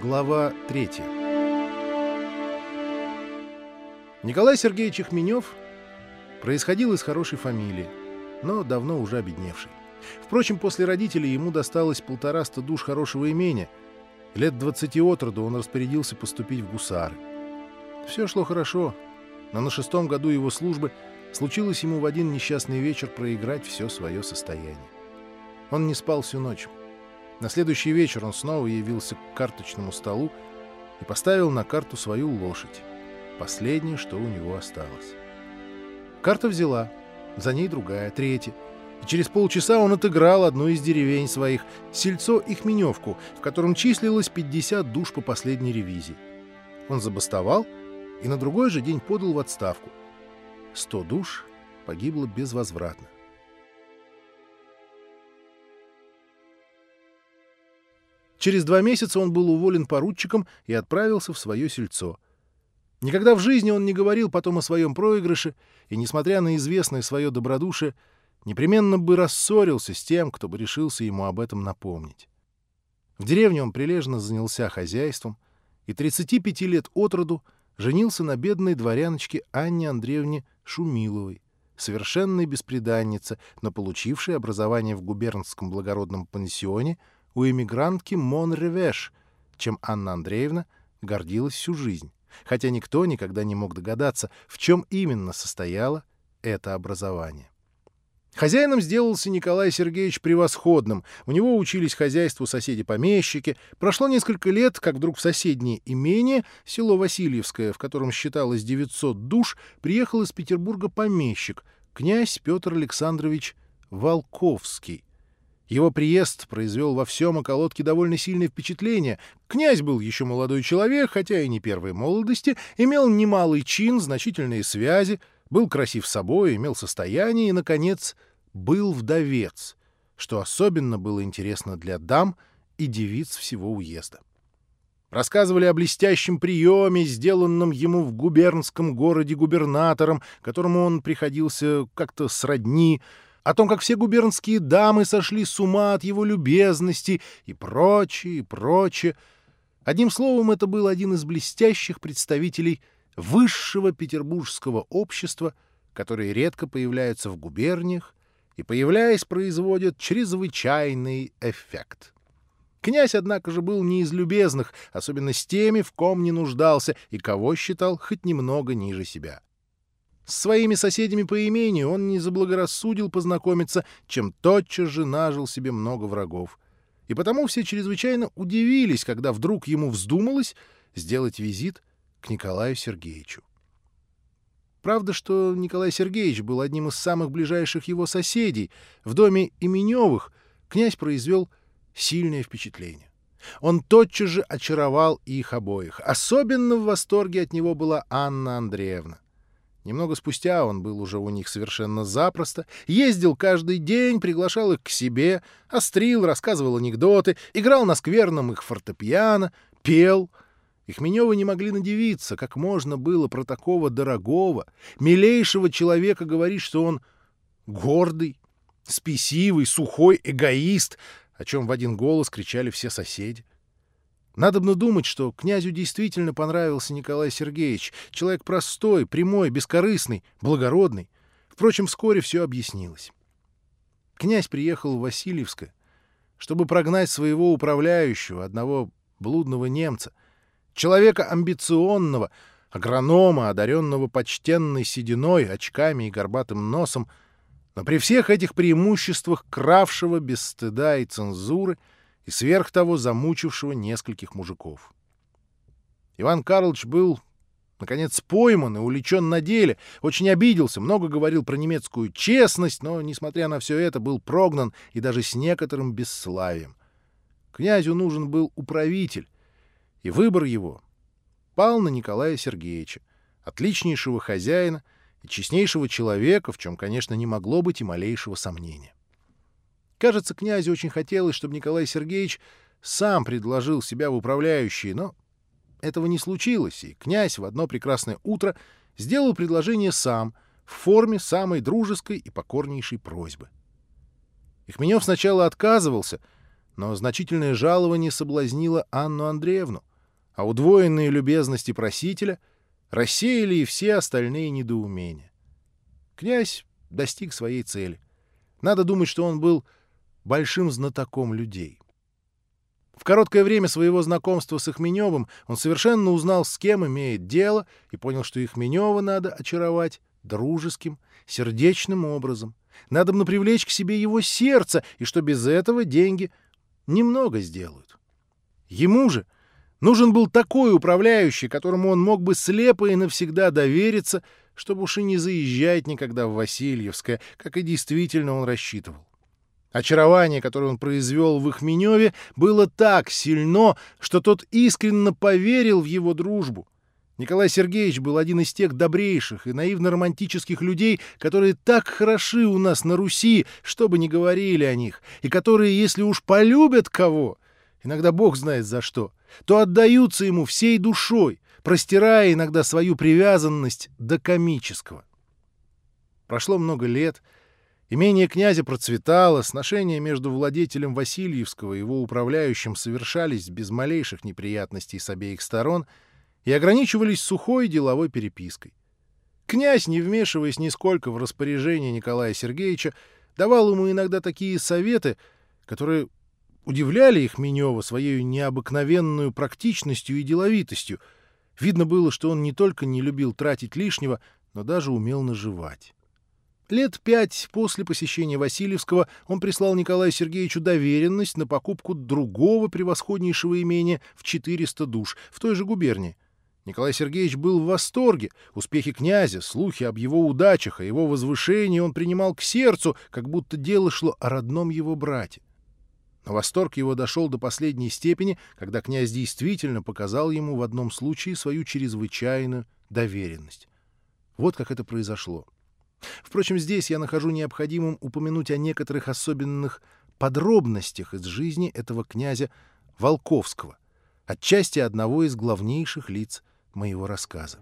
Глава 3 Николай Сергеевич Ихменев происходил из хорошей фамилии, но давно уже обедневший. Впрочем, после родителей ему досталось полтораста душ хорошего имения. Лет двадцати от роду он распорядился поступить в гусары. Все шло хорошо, но на шестом году его службы случилось ему в один несчастный вечер проиграть все свое состояние. Он не спал всю ночь. На следующий вечер он снова явился к карточному столу и поставил на карту свою лошадь, последнее, что у него осталось. Карта взяла, за ней другая, третья. И через полчаса он отыграл одну из деревень своих, сельцо Ихменевку, в котором числилось 50 душ по последней ревизии. Он забастовал и на другой же день подал в отставку. 100 душ погибло безвозвратно. Через два месяца он был уволен поручиком и отправился в свое сельцо. Никогда в жизни он не говорил потом о своем проигрыше, и, несмотря на известное свое добродушие, непременно бы рассорился с тем, кто бы решился ему об этом напомнить. В деревне он прилежно занялся хозяйством, и 35 лет от роду женился на бедной дворяночке Анне Андреевне Шумиловой, совершенной бесприданнице, но получившей образование в губернском благородном пансионе — у эмигрантки Монревеш, чем Анна Андреевна гордилась всю жизнь, хотя никто никогда не мог догадаться, в чем именно состояло это образование. Хозяином сделался Николай Сергеевич превосходным. У него учились хозяйству соседи-помещики. Прошло несколько лет, как вдруг в соседнее имение, село Васильевское, в котором считалось 900 душ, приехал из Петербурга помещик, князь Петр Александрович Волковский. Его приезд произвел во всем околотке довольно сильное впечатление. Князь был еще молодой человек, хотя и не первой молодости, имел немалый чин, значительные связи, был красив собой, имел состояние и, наконец, был вдовец, что особенно было интересно для дам и девиц всего уезда. Рассказывали о блестящем приеме, сделанном ему в губернском городе губернатором, которому он приходился как-то сродни, о том, как все губернские дамы сошли с ума от его любезности и прочее, и прочее. Одним словом, это был один из блестящих представителей высшего петербургского общества, которые редко появляются в губерниях и, появляясь, производят чрезвычайный эффект. Князь, однако же, был не из любезных, особенно с теми, в ком не нуждался и кого считал хоть немного ниже себя. С своими соседями по имению он не заблагорассудил познакомиться, чем тотчас же нажил себе много врагов. И потому все чрезвычайно удивились, когда вдруг ему вздумалось сделать визит к Николаю Сергеевичу. Правда, что Николай Сергеевич был одним из самых ближайших его соседей. В доме Именевых князь произвел сильное впечатление. Он тотчас же очаровал их обоих. Особенно в восторге от него была Анна Андреевна. Немного спустя он был уже у них совершенно запросто, ездил каждый день, приглашал их к себе, острил, рассказывал анекдоты, играл на скверном их фортепиано, пел. Ихменевы не могли надевиться, как можно было про такого дорогого, милейшего человека говорить, что он гордый, спесивый, сухой эгоист, о чем в один голос кричали все соседи. Надобно думать, что князю действительно понравился Николай Сергеевич, человек простой, прямой, бескорыстный, благородный. Впрочем, вскоре все объяснилось. Князь приехал в Васильевское, чтобы прогнать своего управляющего, одного блудного немца, человека амбиционного, агронома, одаренного почтенной сединой, очками и горбатым носом, но при всех этих преимуществах кравшего без стыда и цензуры — и сверх того замучившего нескольких мужиков. Иван Карлович был, наконец, пойман и уличен на деле, очень обиделся, много говорил про немецкую честность, но, несмотря на все это, был прогнан и даже с некоторым бесславием. Князю нужен был управитель, и выбор его пал на Николая Сергеевича, отличнейшего хозяина и честнейшего человека, в чем, конечно, не могло быть и малейшего сомнения. Кажется, князю очень хотелось, чтобы Николай Сергеевич сам предложил себя в управляющие, но этого не случилось, и князь в одно прекрасное утро сделал предложение сам, в форме самой дружеской и покорнейшей просьбы. Ихменев сначала отказывался, но значительное жалование соблазнило Анну Андреевну — а удвоенные любезности просителя рассеяли и все остальные недоумения. Князь достиг своей цели. Надо думать, что он был большим знатоком людей. В короткое время своего знакомства с Ихменевым он совершенно узнал, с кем имеет дело, и понял, что Ихменева надо очаровать дружеским, сердечным образом. Надо бы привлечь к себе его сердце, и что без этого деньги немного сделают. Ему же нужен был такой управляющий, которому он мог бы слепо и навсегда довериться, чтобы уж и не заезжать никогда в Васильевское, как и действительно он рассчитывал. Очарование, которое он произвел в Ихменеве, было так сильно, что тот искренне поверил в его дружбу. Николай Сергеевич был один из тех добрейших и наивно-романтических людей, которые так хороши у нас на Руси, что бы ни говорили о них, и которые, если уж полюбят кого, иногда бог знает за что, то отдаются ему всей душой, простирая иногда свою привязанность до комического. Прошло много лет — Имение князя процветало, сношения между владетелем Васильевского и его управляющим совершались без малейших неприятностей с обеих сторон и ограничивались сухой деловой перепиской. Князь, не вмешиваясь нисколько в распоряжение Николая Сергеевича, давал ему иногда такие советы, которые удивляли их Минева своей необыкновенную практичностью и деловитостью. Видно было, что он не только не любил тратить лишнего, но даже умел наживать. Лет пять после посещения Васильевского он прислал Николаю Сергеевичу доверенность на покупку другого превосходнейшего имения в 400 душ в той же губернии. Николай Сергеевич был в восторге. Успехи князя, слухи об его удачах, о его возвышении он принимал к сердцу, как будто дело шло о родном его брате. Но восторг его дошел до последней степени, когда князь действительно показал ему в одном случае свою чрезвычайную доверенность. Вот как это произошло. Впрочем, здесь я нахожу необходимым упомянуть о некоторых особенных подробностях из жизни этого князя Волковского, отчасти одного из главнейших лиц моего рассказа.